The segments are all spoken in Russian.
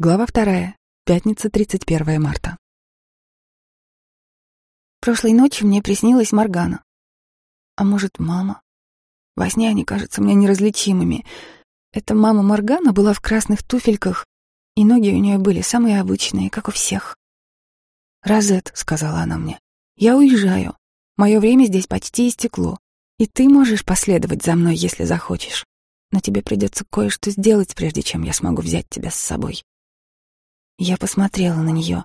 Глава вторая. Пятница, 31 марта. Прошлой ночью мне приснилась Моргана. А может, мама? Во сне они кажутся мне неразличимыми. Эта мама Моргана была в красных туфельках, и ноги у нее были самые обычные, как у всех. «Розет», — сказала она мне, — «я уезжаю. Мое время здесь почти истекло, и ты можешь последовать за мной, если захочешь. Но тебе придется кое-что сделать, прежде чем я смогу взять тебя с собой». Я посмотрела на нее.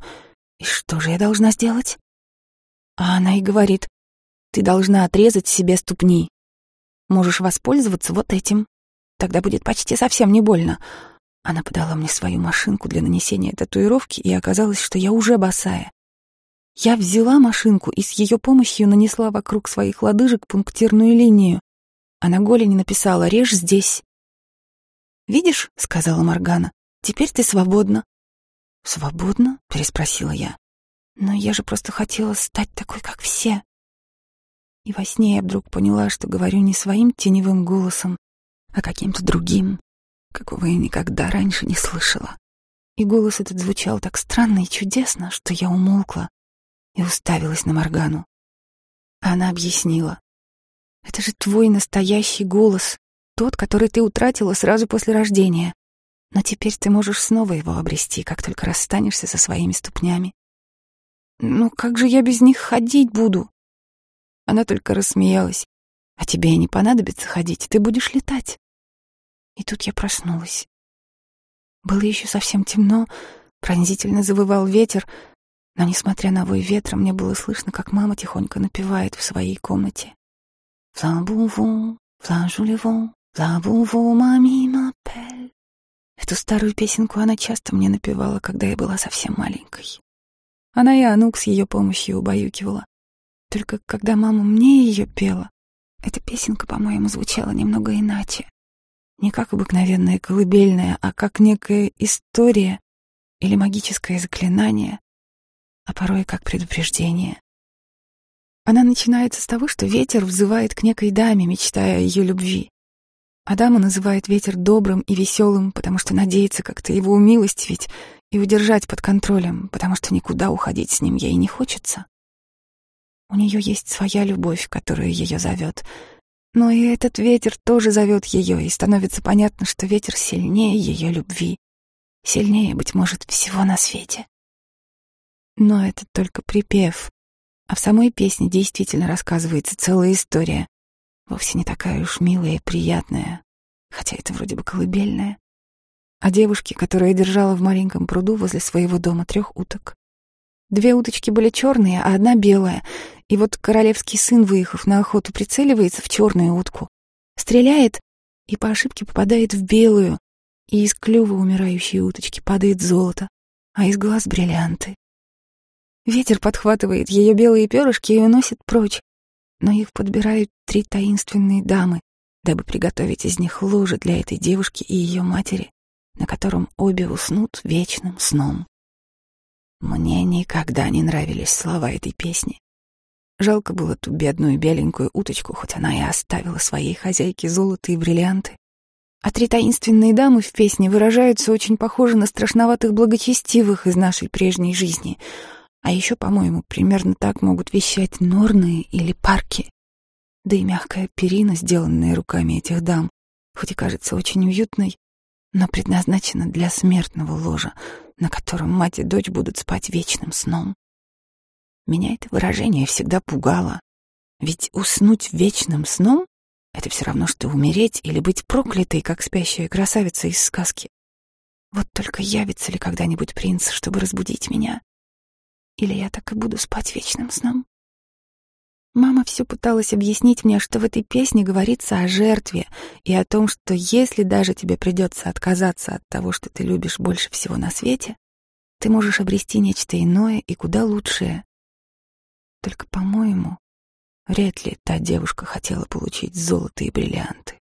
И что же я должна сделать? А она и говорит, ты должна отрезать себе ступни. Можешь воспользоваться вот этим. Тогда будет почти совсем не больно. Она подала мне свою машинку для нанесения татуировки, и оказалось, что я уже босая. Я взяла машинку и с ее помощью нанесла вокруг своих лодыжек пунктирную линию, а на голени написала «Режь здесь». «Видишь», — сказала Моргана, — «теперь ты свободна. «Свободно?» — переспросила я. «Но я же просто хотела стать такой, как все». И во сне я вдруг поняла, что говорю не своим теневым голосом, а каким-то другим, какого я никогда раньше не слышала. И голос этот звучал так странно и чудесно, что я умолкла и уставилась на Моргану. Она объяснила. «Это же твой настоящий голос, тот, который ты утратила сразу после рождения. Но теперь ты можешь снова его обрести, как только расстанешься со своими ступнями. Ну как же я без них ходить буду? Она только рассмеялась. А тебе и не понадобится ходить, ты будешь летать. И тут я проснулась. Было еще совсем темно, пронзительно завывал ветер, но, несмотря на вой ветра, мне было слышно, как мама тихонько напевает в своей комнате. «Флан-бу-ву, флан-жулеву, флан-бу-ву, мами m'appelle». Эту старую песенку она часто мне напевала, когда я была совсем маленькой. Она и Анук с ее помощью убаюкивала. Только когда мама мне ее пела, эта песенка, по-моему, звучала немного иначе. Не как обыкновенная колыбельная, а как некая история или магическое заклинание, а порой как предупреждение. Она начинается с того, что ветер взывает к некой даме, мечтая о ее любви. Адама называет ветер добрым и веселым, потому что надеется как-то его умилостивить и удержать под контролем, потому что никуда уходить с ним ей не хочется. У нее есть своя любовь, которая ее зовет. Но и этот ветер тоже зовет ее, и становится понятно, что ветер сильнее ее любви. Сильнее, быть может, всего на свете. Но это только припев. А в самой песне действительно рассказывается целая история, Вовсе не такая уж милая и приятная, хотя это вроде бы колыбельная. О девушке, которая держала в маленьком пруду возле своего дома трех уток. Две уточки были черные, а одна белая. И вот королевский сын, выехав на охоту, прицеливается в черную утку, стреляет и по ошибке попадает в белую, и из клюва умирающей уточки падает золото, а из глаз бриллианты. Ветер подхватывает ее белые перышки и уносит прочь, но их подбирают три таинственные дамы, дабы приготовить из них ложе для этой девушки и ее матери, на котором обе уснут вечным сном. Мне никогда не нравились слова этой песни. Жалко было ту бедную беленькую уточку, хоть она и оставила своей хозяйке золото и бриллианты. А три таинственные дамы в песне выражаются очень похоже на страшноватых благочестивых из нашей прежней жизни — а еще, по-моему, примерно так могут вещать норны или парки. Да и мягкая перина, сделанная руками этих дам, хоть и кажется очень уютной, но предназначена для смертного ложа, на котором мать и дочь будут спать вечным сном. Меня это выражение всегда пугало, ведь уснуть вечным сном — это все равно, что умереть или быть проклятой, как спящая красавица из сказки. Вот только явится ли когда-нибудь принц, чтобы разбудить меня? Или я так и буду спать вечным сном? Мама все пыталась объяснить мне, что в этой песне говорится о жертве и о том, что если даже тебе придется отказаться от того, что ты любишь больше всего на свете, ты можешь обрести нечто иное и куда лучшее. Только, по-моему, вряд ли та девушка хотела получить золото и бриллианты.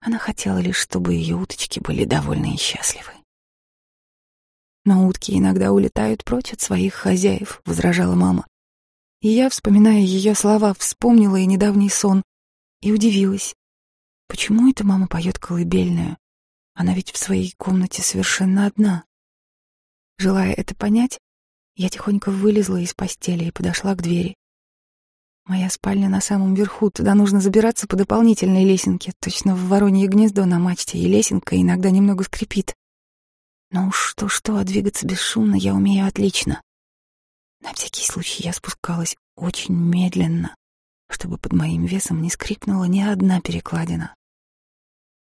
Она хотела лишь, чтобы ее уточки были довольны и счастливы. Но утки иногда улетают прочь от своих хозяев, возражала мама. И я, вспоминая ее слова, вспомнила и недавний сон и удивилась. Почему эта мама поет колыбельную? Она ведь в своей комнате совершенно одна. Желая это понять, я тихонько вылезла из постели и подошла к двери. Моя спальня на самом верху, туда нужно забираться по дополнительной лесенке, точно в воронье гнездо на мачте, и лесенка иногда немного скрипит. Но уж что-что, а двигаться бесшумно я умею отлично. На всякий случай я спускалась очень медленно, чтобы под моим весом не скрипнула ни одна перекладина.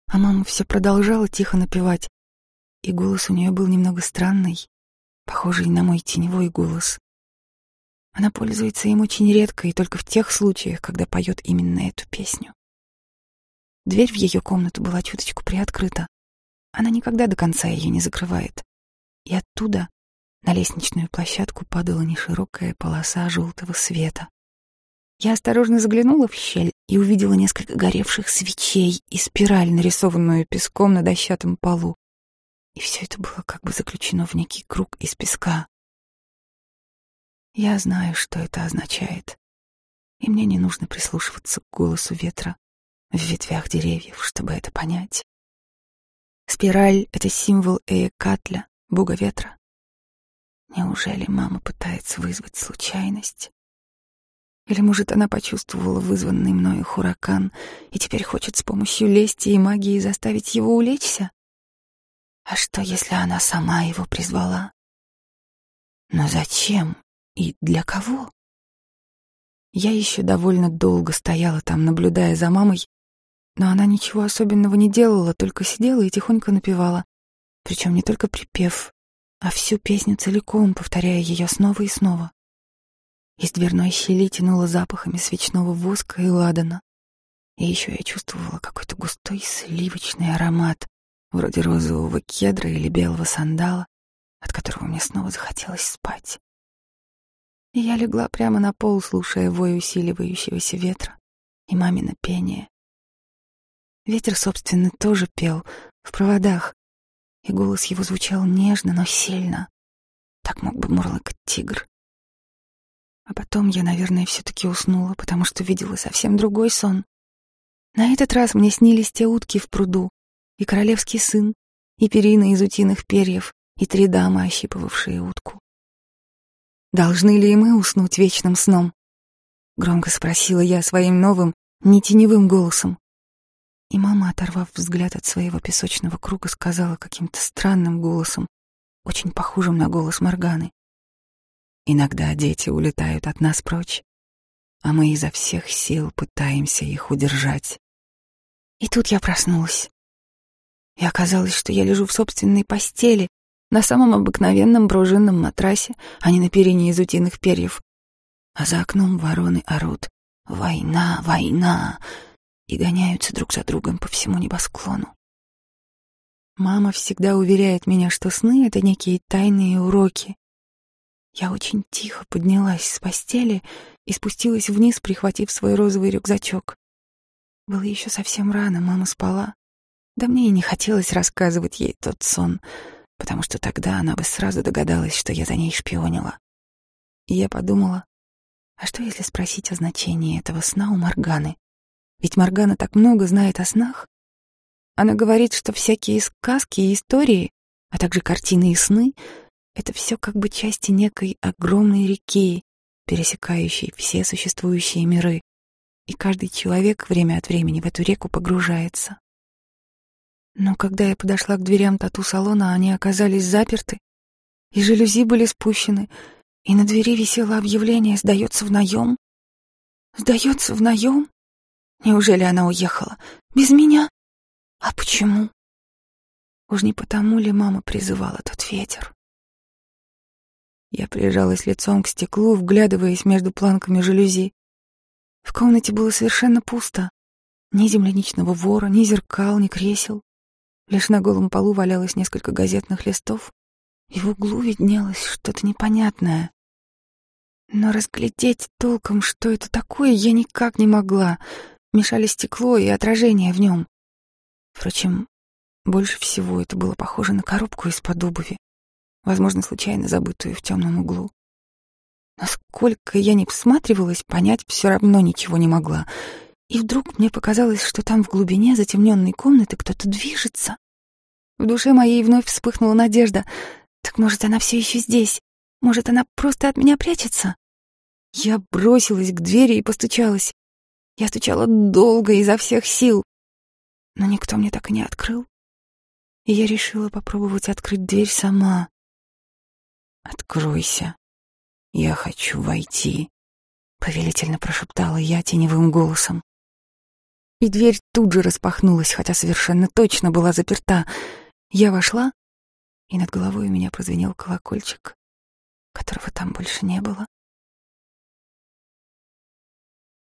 А мама все продолжала тихо напевать, и голос у нее был немного странный, похожий на мой теневой голос. Она пользуется им очень редко и только в тех случаях, когда поет именно эту песню. Дверь в ее комнату была чуточку приоткрыта. Она никогда до конца ее не закрывает. И оттуда на лестничную площадку падала неширокая полоса желтого света. Я осторожно заглянула в щель и увидела несколько горевших свечей и спираль, нарисованную песком на дощатом полу. И все это было как бы заключено в некий круг из песка. Я знаю, что это означает, и мне не нужно прислушиваться к голосу ветра в ветвях деревьев, чтобы это понять. Спираль — это символ Эекатля, бога ветра. Неужели мама пытается вызвать случайность? Или, может, она почувствовала вызванный мною хуракан и теперь хочет с помощью лести и магии заставить его улечься? А что, если она сама его призвала? Но зачем и для кого? Я еще довольно долго стояла там, наблюдая за мамой, но она ничего особенного не делала, только сидела и тихонько напевала. Причем не только припев, а всю песню целиком, повторяя ее снова и снова. Из дверной щели тянуло запахами свечного воска и ладана. И еще я чувствовала какой-то густой сливочный аромат, вроде розового кедра или белого сандала, от которого мне снова захотелось спать. И я легла прямо на пол, слушая вой усиливающегося ветра и мамино пение. Ветер, собственно, тоже пел в проводах, и голос его звучал нежно, но сильно. Так мог бы мурлыкать тигр. А потом я, наверное, все-таки уснула, потому что видела совсем другой сон. На этот раз мне снились те утки в пруду, и королевский сын, и перина из утиных перьев, и три дамы, ощипывавшие утку. «Должны ли и мы уснуть вечным сном?» — громко спросила я своим новым, не теневым голосом. И мама, оторвав взгляд от своего песочного круга, сказала каким-то странным голосом, очень похожим на голос Морганы. «Иногда дети улетают от нас прочь, а мы изо всех сил пытаемся их удержать». И тут я проснулась. И оказалось, что я лежу в собственной постели, на самом обыкновенном пружинном матрасе, а не на перине из утиных перьев. А за окном вороны орут «Война! Война!» И гоняются друг за другом по всему небосклону. Мама всегда уверяет меня, что сны — это некие тайные уроки. Я очень тихо поднялась с постели и спустилась вниз, прихватив свой розовый рюкзачок. Было еще совсем рано, мама спала. Да мне и не хотелось рассказывать ей тот сон, потому что тогда она бы сразу догадалась, что я за ней шпионила. И я подумала, а что если спросить о значении этого сна у Морганы? Ведь Моргана так много знает о снах. Она говорит, что всякие сказки и истории, а также картины и сны — это все как бы части некой огромной реки, пересекающей все существующие миры, и каждый человек время от времени в эту реку погружается. Но когда я подошла к дверям тату-салона, они оказались заперты, и жалюзи были спущены, и на двери висело объявление «Сдается в наем». «Сдается в наем?» Неужели она уехала? Без меня? А почему? Уж не потому ли мама призывала тот ветер? Я прижалась лицом к стеклу, вглядываясь между планками жалюзи. В комнате было совершенно пусто. Ни земляничного вора, ни зеркал, ни кресел. Лишь на голом полу валялось несколько газетных листов, и в углу виднелось что-то непонятное. Но разглядеть толком, что это такое, я никак не могла мешали стекло и отражение в нем. Впрочем, больше всего это было похоже на коробку из-под обуви, возможно, случайно забытую в темном углу. Насколько я не всматривалась, понять все равно ничего не могла. И вдруг мне показалось, что там в глубине затемненной комнаты кто-то движется. В душе моей вновь вспыхнула надежда. Так может, она все еще здесь? Может, она просто от меня прячется? Я бросилась к двери и постучалась. Я стучала долго, изо всех сил. Но никто мне так и не открыл. И я решила попробовать открыть дверь сама. «Откройся. Я хочу войти», — повелительно прошептала я теневым голосом. И дверь тут же распахнулась, хотя совершенно точно была заперта. Я вошла, и над головой у меня прозвенел колокольчик, которого там больше не было.